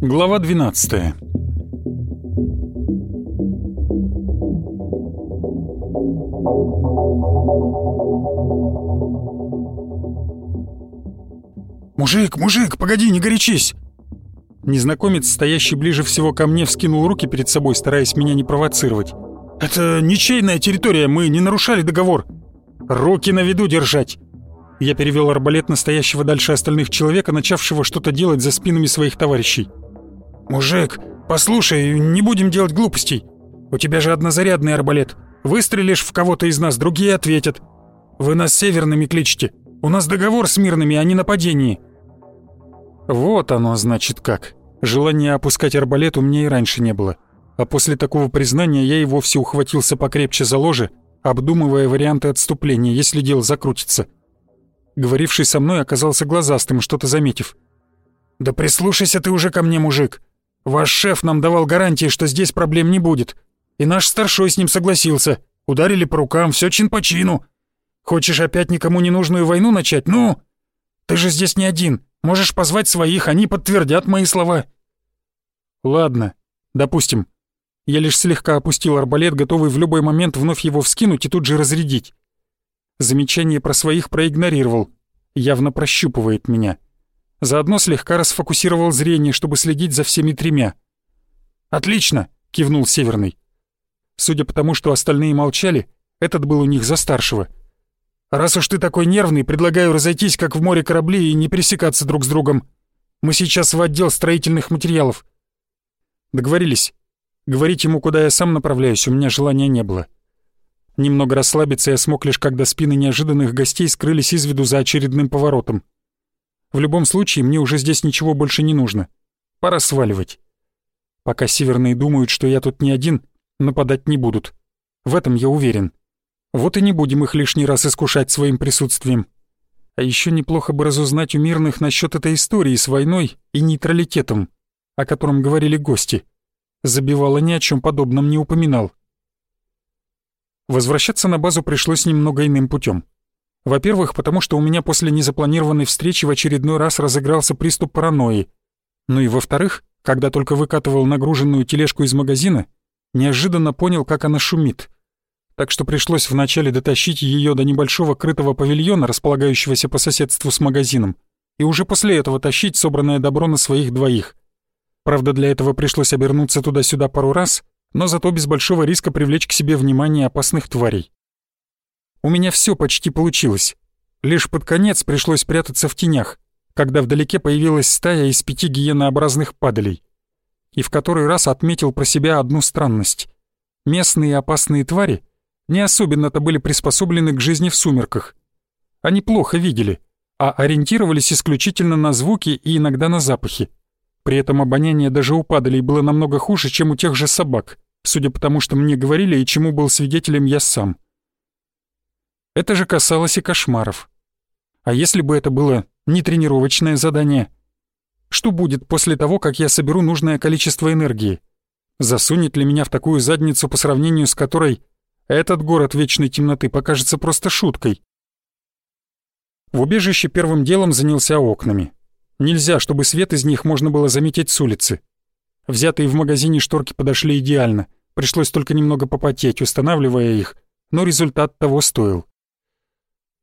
Глава 12 «Мужик, мужик, погоди, не горячись!» Незнакомец, стоящий ближе всего ко мне, вскинул руки перед собой, стараясь меня не провоцировать. «Это ничейная территория, мы не нарушали договор!» «Руки на виду держать!» Я перевел арбалет настоящего дальше остальных человека, начавшего что-то делать за спинами своих товарищей. «Мужик, послушай, не будем делать глупостей. У тебя же однозарядный арбалет. Выстрелишь в кого-то из нас, другие ответят. Вы нас северными кличете. У нас договор с мирными, а не нападение». Вот оно, значит, как. Желания опускать арбалет у меня и раньше не было. А после такого признания я и вовсе ухватился покрепче за ложе, обдумывая варианты отступления, если дело закрутится. Говоривший со мной оказался глазастым, что-то заметив. «Да прислушайся ты уже ко мне, мужик. Ваш шеф нам давал гарантии, что здесь проблем не будет. И наш старшой с ним согласился. Ударили по рукам, все чин по чину. Хочешь опять никому не нужную войну начать? Ну? Ты же здесь не один. Можешь позвать своих, они подтвердят мои слова». «Ладно, допустим». Я лишь слегка опустил арбалет, готовый в любой момент вновь его вскинуть и тут же разрядить. Замечание про своих проигнорировал. Явно прощупывает меня. Заодно слегка расфокусировал зрение, чтобы следить за всеми тремя. «Отлично!» — кивнул Северный. Судя по тому, что остальные молчали, этот был у них за старшего. «Раз уж ты такой нервный, предлагаю разойтись, как в море корабли, и не пересекаться друг с другом. Мы сейчас в отдел строительных материалов». Договорились. Говорить ему, куда я сам направляюсь, у меня желания не было. Немного расслабиться я смог лишь, когда спины неожиданных гостей скрылись из виду за очередным поворотом. В любом случае, мне уже здесь ничего больше не нужно. Пора сваливать. Пока северные думают, что я тут не один, нападать не будут. В этом я уверен. Вот и не будем их лишний раз искушать своим присутствием. А еще неплохо бы разузнать у мирных насчет этой истории с войной и нейтралитетом, о котором говорили гости. Забивало ни о чем подобном не упоминал. Возвращаться на базу пришлось немного иным путем. Во-первых, потому что у меня после незапланированной встречи в очередной раз разыгрался приступ паранойи. Ну и во-вторых, когда только выкатывал нагруженную тележку из магазина, неожиданно понял, как она шумит. Так что пришлось вначале дотащить ее до небольшого крытого павильона, располагающегося по соседству с магазином, и уже после этого тащить собранное добро на своих двоих. Правда, для этого пришлось обернуться туда-сюда пару раз, но зато без большого риска привлечь к себе внимание опасных тварей. У меня все почти получилось. Лишь под конец пришлось прятаться в тенях, когда вдалеке появилась стая из пяти гиенообразных падалей. И в который раз отметил про себя одну странность. Местные опасные твари не особенно-то были приспособлены к жизни в сумерках. Они плохо видели, а ориентировались исключительно на звуки и иногда на запахи. При этом обоняние даже у падалей было намного хуже, чем у тех же собак, судя по тому, что мне говорили и чему был свидетелем я сам. Это же касалось и кошмаров. А если бы это было не тренировочное задание? Что будет после того, как я соберу нужное количество энергии? Засунет ли меня в такую задницу, по сравнению с которой этот город вечной темноты покажется просто шуткой? В убежище первым делом занялся окнами. Нельзя, чтобы свет из них можно было заметить с улицы. Взятые в магазине шторки подошли идеально. Пришлось только немного попотеть, устанавливая их, но результат того стоил.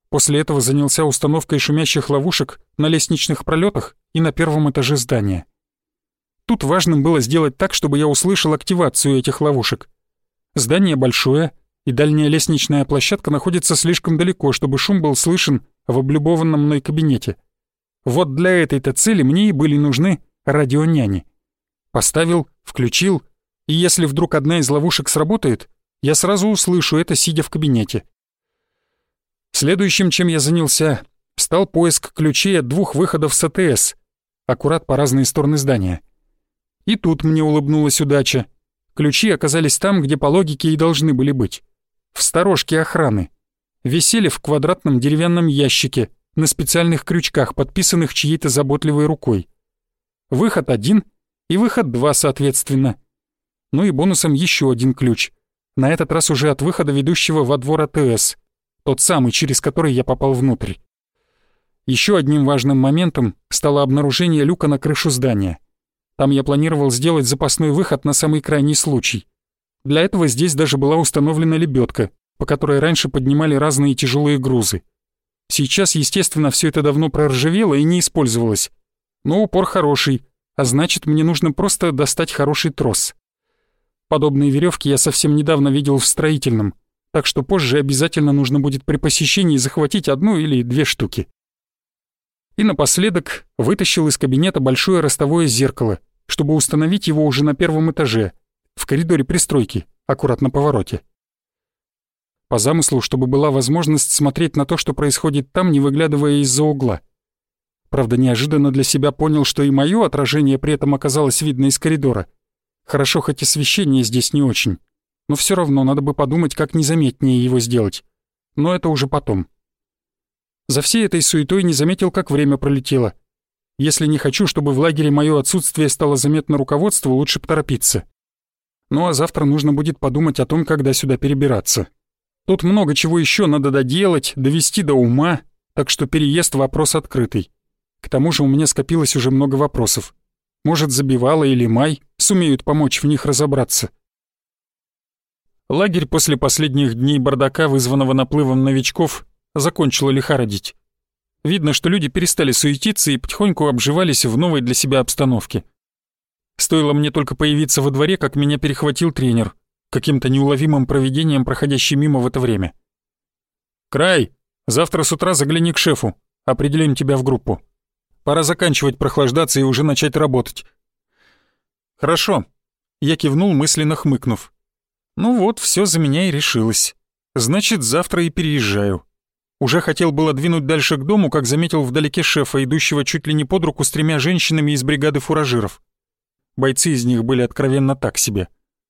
После этого занялся установкой шумящих ловушек на лестничных пролетах и на первом этаже здания. Тут важным было сделать так, чтобы я услышал активацию этих ловушек. Здание большое, и дальняя лестничная площадка находится слишком далеко, чтобы шум был слышен в облюбованном мной кабинете — вот для этой-то цели мне и были нужны радионяни. Поставил, включил, и если вдруг одна из ловушек сработает, я сразу услышу это, сидя в кабинете. Следующим, чем я занялся, стал поиск ключей от двух выходов с АТС, аккурат по разные стороны здания. И тут мне улыбнулась удача. Ключи оказались там, где по логике и должны были быть. В сторожке охраны. Висели в квадратном деревянном ящике, на специальных крючках, подписанных чьей-то заботливой рукой. Выход один и выход два, соответственно. Ну и бонусом еще один ключ. На этот раз уже от выхода ведущего во двор АТС, тот самый, через который я попал внутрь. Еще одним важным моментом стало обнаружение люка на крышу здания. Там я планировал сделать запасной выход на самый крайний случай. Для этого здесь даже была установлена лебедка, по которой раньше поднимали разные тяжелые грузы. Сейчас, естественно, все это давно проржавело и не использовалось. Но упор хороший, а значит, мне нужно просто достать хороший трос. Подобные веревки я совсем недавно видел в строительном, так что позже обязательно нужно будет при посещении захватить одну или две штуки. И напоследок вытащил из кабинета большое ростовое зеркало, чтобы установить его уже на первом этаже, в коридоре пристройки, аккуратно повороте. По замыслу, чтобы была возможность смотреть на то, что происходит там, не выглядывая из-за угла. Правда, неожиданно для себя понял, что и мое отражение при этом оказалось видно из коридора. Хорошо, хоть освещение здесь не очень. Но все равно надо бы подумать, как незаметнее его сделать. Но это уже потом. За всей этой суетой не заметил, как время пролетело. Если не хочу, чтобы в лагере мое отсутствие стало заметно руководству, лучше поторопиться. Ну а завтра нужно будет подумать о том, когда сюда перебираться. Тут много чего еще надо доделать, довести до ума, так что переезд — вопрос открытый. К тому же у меня скопилось уже много вопросов. Может, Забивала или Май сумеют помочь в них разобраться. Лагерь после последних дней бардака, вызванного наплывом новичков, закончила лихорадить. Видно, что люди перестали суетиться и потихоньку обживались в новой для себя обстановке. Стоило мне только появиться во дворе, как меня перехватил тренер, каким-то неуловимым проведением, проходящий мимо в это время. «Край, завтра с утра загляни к шефу, определим тебя в группу. Пора заканчивать прохлаждаться и уже начать работать». «Хорошо», — я кивнул, мысленно хмыкнув. «Ну вот, все за меня и решилось. Значит, завтра и переезжаю». Уже хотел было двинуть дальше к дому, как заметил вдалеке шефа, идущего чуть ли не под руку с тремя женщинами из бригады фуражиров. Бойцы из них были откровенно так себе.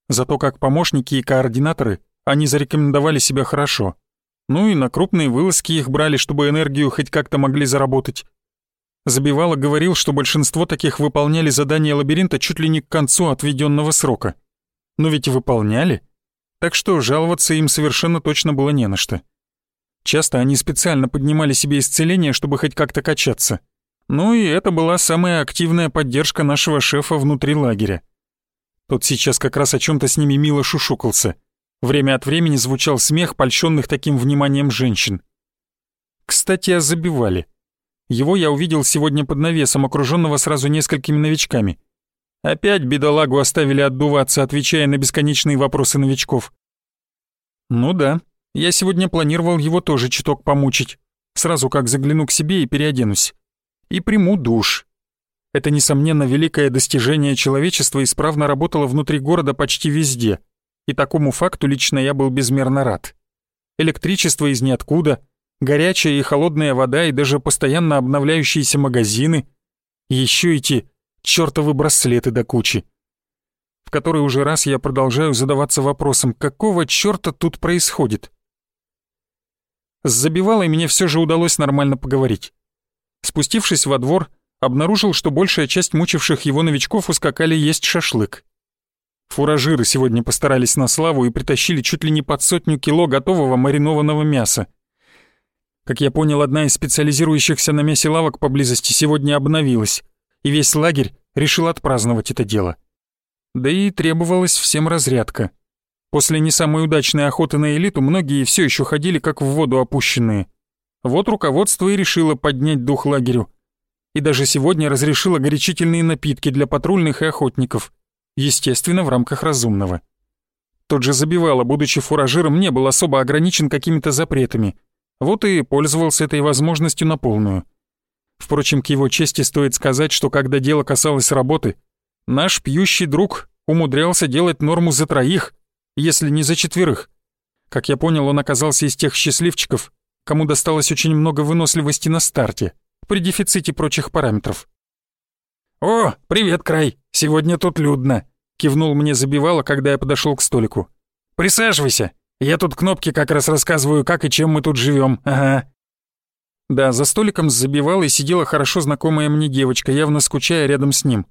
Зато как помощники и координаторы они зарекомендовали себя хорошо. Ну и на крупные вылазки их брали, чтобы энергию хоть как-то могли заработать. Забивало говорил, что большинство таких выполняли задания лабиринта чуть ли не к концу отведенного срока. Но ведь выполняли. Так что жаловаться им совершенно точно было не на что. Часто они специально поднимали себе исцеление, чтобы хоть как-то качаться. Ну и это была самая активная поддержка нашего шефа внутри лагеря. Тот сейчас как раз о чем то с ними мило шушукался. Время от времени звучал смех, польщенных таким вниманием женщин. Кстати, о забивали. Его я увидел сегодня под навесом, окруженного сразу несколькими новичками. Опять бедолагу оставили отдуваться, отвечая на бесконечные вопросы новичков. Ну да, я сегодня планировал его тоже чуток помучить. Сразу как загляну к себе и переоденусь. И приму душ. Это, несомненно, великое достижение человечества исправно работало внутри города почти везде. И такому факту лично я был безмерно рад. Электричество из ниоткуда, горячая и холодная вода и даже постоянно обновляющиеся магазины. Еще эти чертовы браслеты до кучи в который уже раз я продолжаю задаваться вопросом, какого чёрта тут происходит? С забивалой мне все же удалось нормально поговорить. Спустившись во двор, обнаружил, что большая часть мучивших его новичков ускакали есть шашлык. Фуражиры сегодня постарались на славу и притащили чуть ли не под сотню кило готового маринованного мяса. Как я понял, одна из специализирующихся на мясе лавок поблизости сегодня обновилась, и весь лагерь решил отпраздновать это дело. Да и требовалась всем разрядка. После не самой удачной охоты на элиту многие все еще ходили как в воду опущенные. Вот руководство и решило поднять дух лагерю. И даже сегодня разрешило горячительные напитки для патрульных и охотников. Естественно, в рамках разумного. Тот же Забивало, будучи фуражиром, не был особо ограничен какими-то запретами. Вот и пользовался этой возможностью на полную. Впрочем, к его чести стоит сказать, что когда дело касалось работы, наш пьющий друг умудрялся делать норму за троих, если не за четверых. Как я понял, он оказался из тех счастливчиков, кому досталось очень много выносливости на старте, при дефиците прочих параметров. «О, привет, Край! Сегодня тут людно!» — кивнул мне забивало, когда я подошел к столику. «Присаживайся! Я тут кнопки как раз рассказываю, как и чем мы тут живем. ага». Да, за столиком с забивалой сидела хорошо знакомая мне девочка, явно скучая рядом с ним.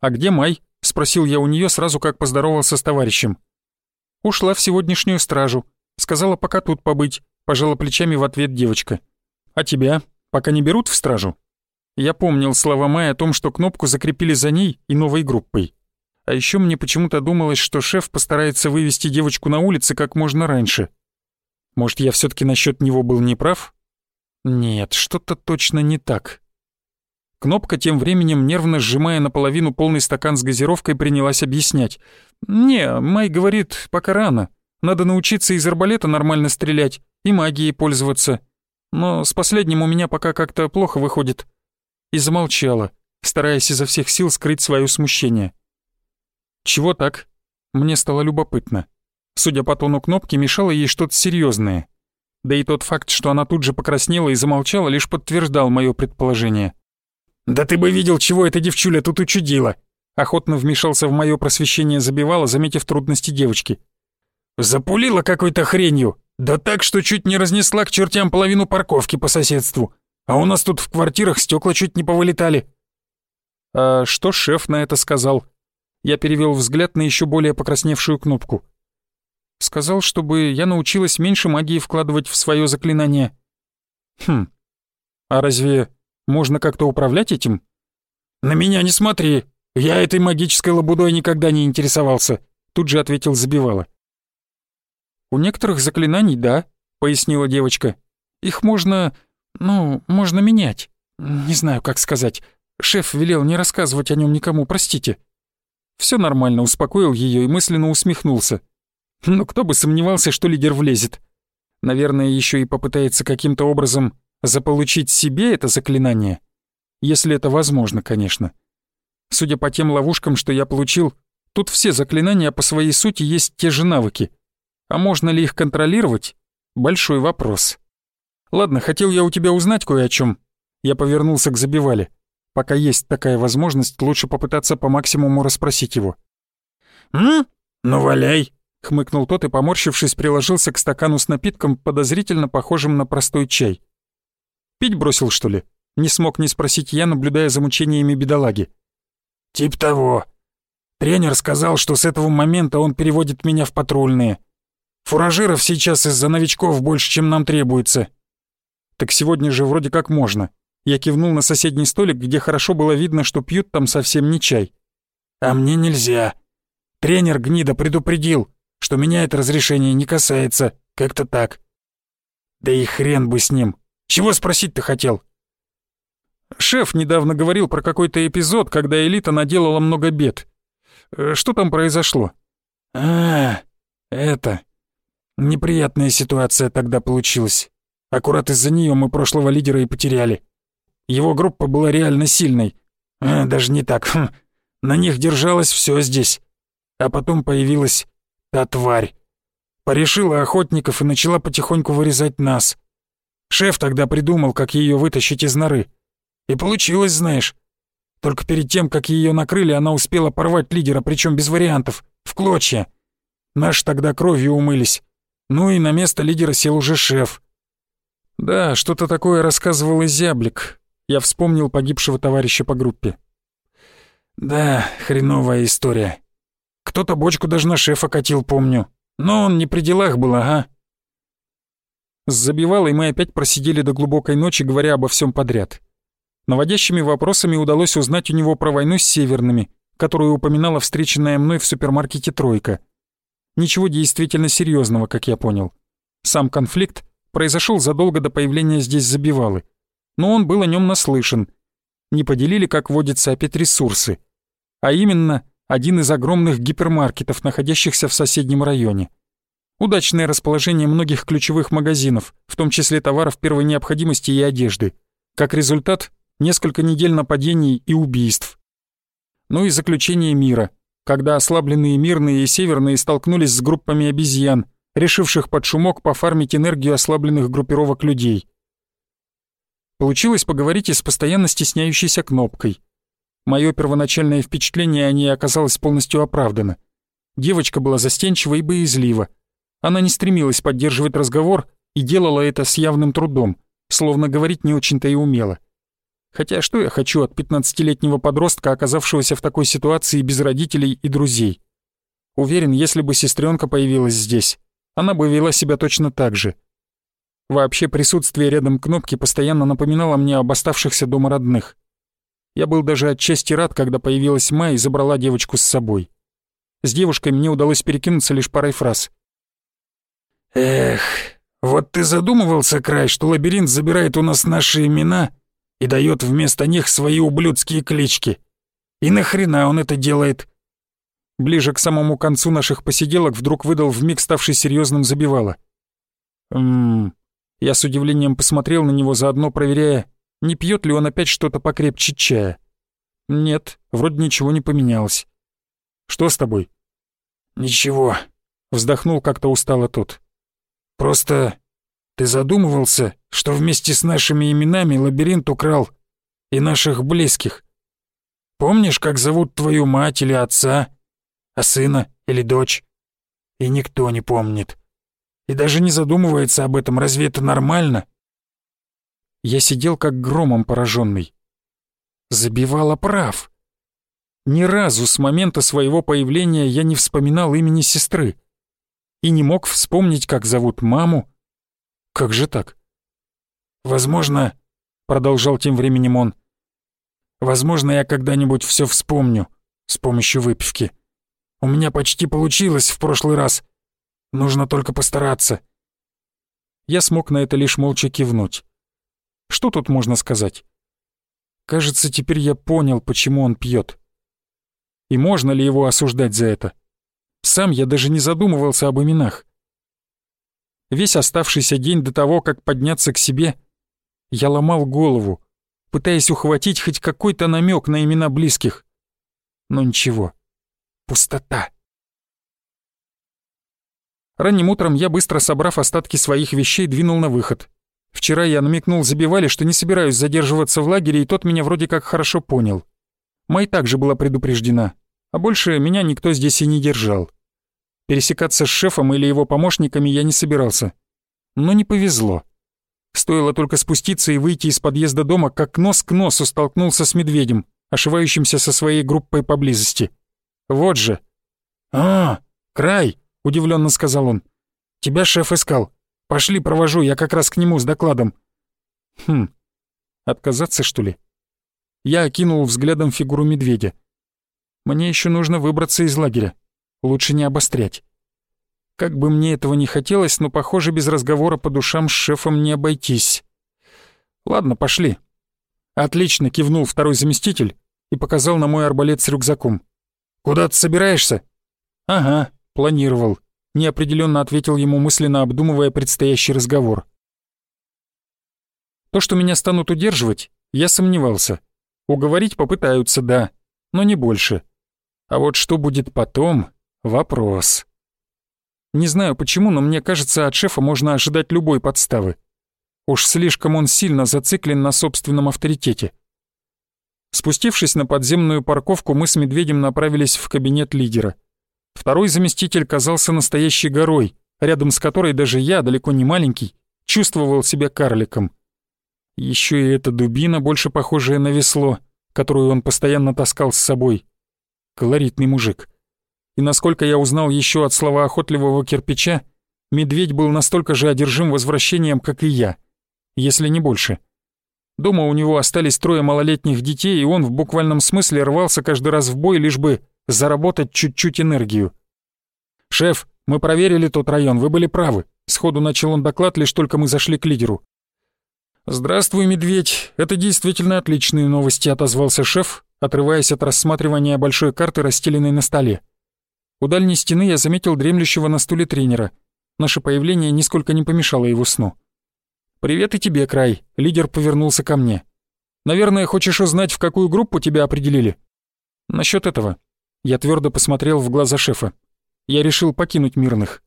«А где Май?» — спросил я у нее сразу, как поздоровался с товарищем. Ушла в сегодняшнюю стражу. Сказала, пока тут побыть. Пожала плечами в ответ девочка. А тебя? Пока не берут в стражу? Я помнил слова Майи о том, что кнопку закрепили за ней и новой группой. А еще мне почему-то думалось, что шеф постарается вывести девочку на улице как можно раньше. Может, я все таки насчет него был неправ? Нет, что-то точно не так. Кнопка тем временем, нервно сжимая наполовину полный стакан с газировкой, принялась объяснять. «Не, Май говорит, пока рано. Надо научиться из арбалета нормально стрелять и магией пользоваться. Но с последним у меня пока как-то плохо выходит». И замолчала, стараясь изо всех сил скрыть свое смущение. «Чего так?» Мне стало любопытно. Судя по тону кнопки, мешало ей что-то серьезное. Да и тот факт, что она тут же покраснела и замолчала, лишь подтверждал мое предположение. «Да ты бы видел, чего эта девчуля тут учудила!» Охотно вмешался в мое просвещение забивала, заметив трудности девочки. «Запулила какой-то хренью! Да так, что чуть не разнесла к чертям половину парковки по соседству. А у нас тут в квартирах стекла чуть не повылетали». «А что шеф на это сказал?» Я перевел взгляд на еще более покрасневшую кнопку. Сказал, чтобы я научилась меньше магии вкладывать в свое заклинание. Хм. А разве можно как-то управлять этим? На меня не смотри. Я этой магической лабудой никогда не интересовался, тут же ответил Забивала. У некоторых заклинаний, да, пояснила девочка. Их можно, ну, можно менять. Не знаю, как сказать. Шеф велел не рассказывать о нем никому, простите. Все нормально, успокоил ее и мысленно усмехнулся. Но кто бы сомневался, что лидер влезет. Наверное, еще и попытается каким-то образом заполучить себе это заклинание. Если это возможно, конечно. Судя по тем ловушкам, что я получил, тут все заклинания по своей сути есть те же навыки. А можно ли их контролировать? Большой вопрос. Ладно, хотел я у тебя узнать кое о чем. Я повернулся к Забивале. Пока есть такая возможность, лучше попытаться по максимуму расспросить его. «М? Ну, валяй!» — хмыкнул тот и, поморщившись, приложился к стакану с напитком, подозрительно похожим на простой чай. «Пить бросил, что ли?» — не смог не спросить я, наблюдая за мучениями бедолаги. «Тип того. Тренер сказал, что с этого момента он переводит меня в патрульные. Фуражиров сейчас из-за новичков больше, чем нам требуется». «Так сегодня же вроде как можно». Я кивнул на соседний столик, где хорошо было видно, что пьют там совсем не чай. «А мне нельзя. Тренер гнида предупредил, что меня это разрешение не касается. Как-то так. Да и хрен бы с ним. Чего спросить-то хотел? Шеф недавно говорил про какой-то эпизод, когда элита наделала много бед. Э, что там произошло? А, это... Неприятная ситуация тогда получилась. Аккурат из-за нее мы прошлого лидера и потеряли. Его группа была реально сильной. А, даже не так. Хм. На них держалось все здесь. А потом появилась Та тварь. Порешила охотников и начала потихоньку вырезать нас. Шеф тогда придумал, как ее вытащить из норы. И получилось, знаешь. Только перед тем, как ее накрыли, она успела порвать лидера, причем без вариантов, в клочья. Наши тогда кровью умылись. Ну и на место лидера сел уже шеф. Да, что-то такое рассказывал и зяблик. Я вспомнил погибшего товарища по группе. Да, хреновая история. Кто-то бочку даже на шефа катил, помню. Но он не при делах был, ага. С забивалой мы опять просидели до глубокой ночи, говоря обо всем подряд. Наводящими вопросами удалось узнать у него про войну с северными, которую упоминала встреченная мной в супермаркете «Тройка». Ничего действительно серьезного, как я понял. Сам конфликт произошел задолго до появления здесь забивалы, но он был о нем наслышан. Не поделили, как водится, опять ресурсы. А именно, один из огромных гипермаркетов, находящихся в соседнем районе. Удачное расположение многих ключевых магазинов, в том числе товаров первой необходимости и одежды. Как результат, несколько недель нападений и убийств. Ну и заключение мира, когда ослабленные мирные и северные столкнулись с группами обезьян, решивших под шумок пофармить энергию ослабленных группировок людей. Получилось поговорить и с постоянно стесняющейся кнопкой. Мое первоначальное впечатление о ней оказалось полностью оправдано. Девочка была застенчива и боязлива. Она не стремилась поддерживать разговор и делала это с явным трудом, словно говорить не очень-то и умела. Хотя что я хочу от 15-летнего подростка, оказавшегося в такой ситуации без родителей и друзей? Уверен, если бы сестренка появилась здесь, она бы вела себя точно так же. Вообще присутствие рядом кнопки постоянно напоминало мне об оставшихся дома родных. Я был даже отчасти рад, когда появилась Май и забрала девочку с собой. С девушкой мне удалось перекинуться лишь парой фраз. «Эх, вот ты задумывался, Край, что лабиринт забирает у нас наши имена и дает вместо них свои ублюдские клички. И нахрена он это делает?» Ближе к самому концу наших посиделок вдруг выдал вмиг ставший серьезным забивало. «Ммм...» Я с удивлением посмотрел на него, заодно проверяя, не пьет ли он опять что-то покрепче чая. Нет, вроде ничего не поменялось. «Что с тобой?» «Ничего», — вздохнул как-то устало тот. «Просто ты задумывался, что вместе с нашими именами лабиринт украл и наших близких? Помнишь, как зовут твою мать или отца, а сына или дочь? И никто не помнит. И даже не задумывается об этом, разве это нормально?» Я сидел как громом пораженный. Забивала прав. Ни разу с момента своего появления я не вспоминал имени сестры. И не мог вспомнить, как зовут маму. Как же так? «Возможно, — продолжал тем временем он, — возможно, я когда-нибудь все вспомню с помощью выпивки. У меня почти получилось в прошлый раз. Нужно только постараться». Я смог на это лишь молча кивнуть. Что тут можно сказать? Кажется, теперь я понял, почему он пьет. И можно ли его осуждать за это? Сам я даже не задумывался об именах. Весь оставшийся день до того, как подняться к себе, я ломал голову, пытаясь ухватить хоть какой-то намек на имена близких. Но ничего. Пустота. Ранним утром я, быстро собрав остатки своих вещей, двинул на выход. Вчера я намекнул Забивали, что не собираюсь задерживаться в лагере, и тот меня вроде как хорошо понял. Май также была предупреждена а больше меня никто здесь и не держал. Пересекаться с шефом или его помощниками я не собирался. Но не повезло. Стоило только спуститься и выйти из подъезда дома, как нос к носу столкнулся с медведем, ошивающимся со своей группой поблизости. Вот же. «А, край!» — удивленно сказал он. «Тебя шеф искал. Пошли, провожу, я как раз к нему с докладом». «Хм, отказаться, что ли?» Я окинул взглядом фигуру медведя. Мне еще нужно выбраться из лагеря. Лучше не обострять. Как бы мне этого не хотелось, но, похоже, без разговора по душам с шефом не обойтись. Ладно, пошли. Отлично, кивнул второй заместитель и показал на мой арбалет с рюкзаком. Куда ты собираешься? Ага, планировал. Неопределенно ответил ему мысленно, обдумывая предстоящий разговор. То, что меня станут удерживать, я сомневался. Уговорить попытаются, да, но не больше. А вот что будет потом — вопрос. Не знаю почему, но мне кажется, от шефа можно ожидать любой подставы. Уж слишком он сильно зациклен на собственном авторитете. Спустившись на подземную парковку, мы с Медведем направились в кабинет лидера. Второй заместитель казался настоящей горой, рядом с которой даже я, далеко не маленький, чувствовал себя карликом. Еще и эта дубина, больше похожая на весло, которую он постоянно таскал с собой колоритный мужик. И насколько я узнал еще от слова охотливого кирпича, медведь был настолько же одержим возвращением, как и я, если не больше. Дома у него остались трое малолетних детей, и он в буквальном смысле рвался каждый раз в бой, лишь бы заработать чуть-чуть энергию. «Шеф, мы проверили тот район, вы были правы», — сходу начал он доклад, лишь только мы зашли к лидеру. «Здравствуй, медведь, это действительно отличные новости», — отозвался шеф, отрываясь от рассматривания большой карты, расстеленной на столе. У дальней стены я заметил дремлющего на стуле тренера. Наше появление нисколько не помешало его сну. «Привет и тебе, Край», — лидер повернулся ко мне. «Наверное, хочешь узнать, в какую группу тебя определили?» «Насчёт этого». Я твердо посмотрел в глаза шефа. Я решил покинуть мирных.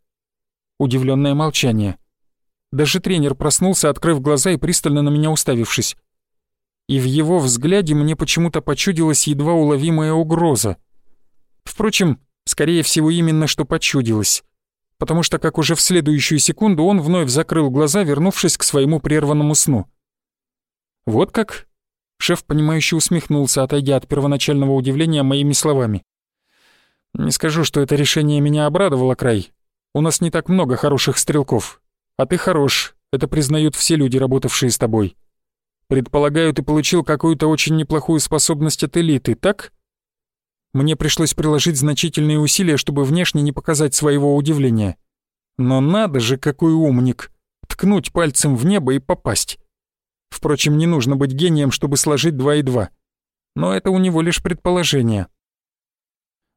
Удивленное молчание. Даже тренер проснулся, открыв глаза и пристально на меня уставившись и в его взгляде мне почему-то почудилась едва уловимая угроза. Впрочем, скорее всего именно что почудилось, потому что как уже в следующую секунду он вновь закрыл глаза, вернувшись к своему прерванному сну. «Вот как?» Шеф, понимающе усмехнулся, отойдя от первоначального удивления моими словами. Не скажу, что это решение меня обрадовало, Край. У нас не так много хороших стрелков. А ты хорош, это признают все люди, работавшие с тобой. Предполагаю, ты получил какую-то очень неплохую способность от элиты, так? Мне пришлось приложить значительные усилия, чтобы внешне не показать своего удивления. Но надо же, какой умник! Ткнуть пальцем в небо и попасть. Впрочем, не нужно быть гением, чтобы сложить два и два. Но это у него лишь предположение.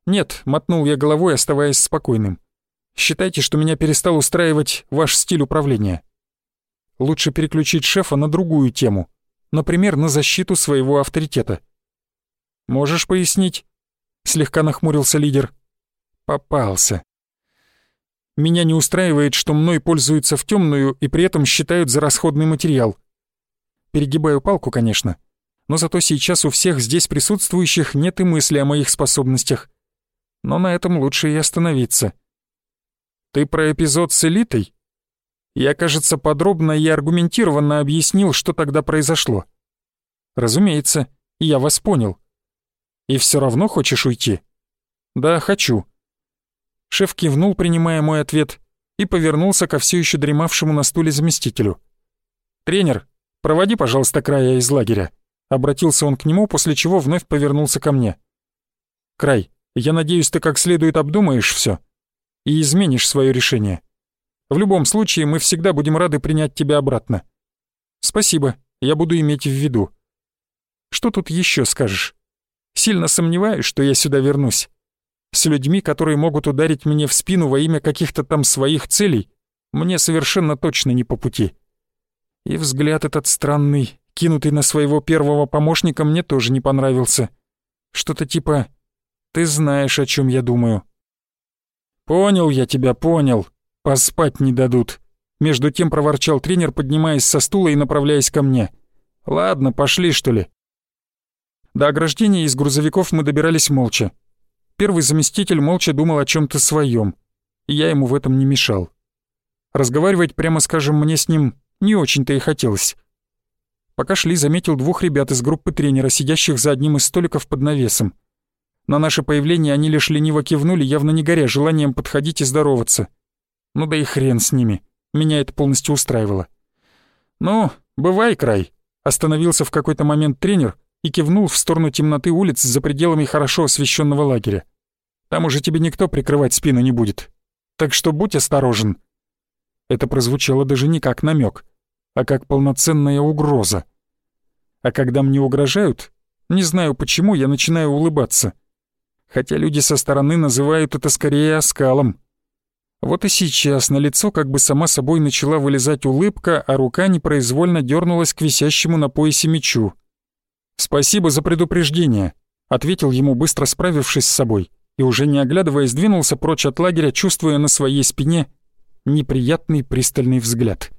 «Нет», — мотнул я головой, оставаясь спокойным. «Считайте, что меня перестал устраивать ваш стиль управления. Лучше переключить шефа на другую тему, например, на защиту своего авторитета». «Можешь пояснить?» — слегка нахмурился лидер. «Попался. Меня не устраивает, что мной пользуются в темную и при этом считают за расходный материал. Перегибаю палку, конечно, но зато сейчас у всех здесь присутствующих нет и мысли о моих способностях. Но на этом лучше и остановиться. Ты про эпизод с элитой? Я, кажется, подробно и аргументированно объяснил, что тогда произошло. Разумеется, я вас понял. И все равно хочешь уйти? Да, хочу. Шеф кивнул, принимая мой ответ, и повернулся ко все еще дремавшему на стуле заместителю. «Тренер, проводи, пожалуйста, края из лагеря». Обратился он к нему, после чего вновь повернулся ко мне. «Край, я надеюсь, ты как следует обдумаешь все и изменишь свое решение. В любом случае, мы всегда будем рады принять тебя обратно. Спасибо, я буду иметь в виду. Что тут еще скажешь? Сильно сомневаюсь, что я сюда вернусь. С людьми, которые могут ударить мне в спину во имя каких-то там своих целей, мне совершенно точно не по пути. И взгляд этот странный, кинутый на своего первого помощника, мне тоже не понравился. Что-то типа «ты знаешь, о чем я думаю». «Понял я тебя, понял. Поспать не дадут». Между тем проворчал тренер, поднимаясь со стула и направляясь ко мне. «Ладно, пошли, что ли». До ограждения из грузовиков мы добирались молча. Первый заместитель молча думал о чем то своем, и я ему в этом не мешал. Разговаривать, прямо скажем, мне с ним не очень-то и хотелось. Пока шли, заметил двух ребят из группы тренера, сидящих за одним из столиков под навесом. На наше появление они лишь лениво кивнули, явно не горя желанием подходить и здороваться. Ну да и хрен с ними, меня это полностью устраивало. «Ну, бывай, край», — остановился в какой-то момент тренер и кивнул в сторону темноты улиц за пределами хорошо освещенного лагеря. «Там уже тебе никто прикрывать спину не будет. Так что будь осторожен». Это прозвучало даже не как намек, а как полноценная угроза. А когда мне угрожают, не знаю почему, я начинаю улыбаться. Хотя люди со стороны называют это скорее оскалом. Вот и сейчас на лицо как бы сама собой начала вылезать улыбка, а рука непроизвольно дернулась к висящему на поясе мечу. «Спасибо за предупреждение», — ответил ему, быстро справившись с собой, и уже не оглядываясь, двинулся прочь от лагеря, чувствуя на своей спине неприятный пристальный взгляд.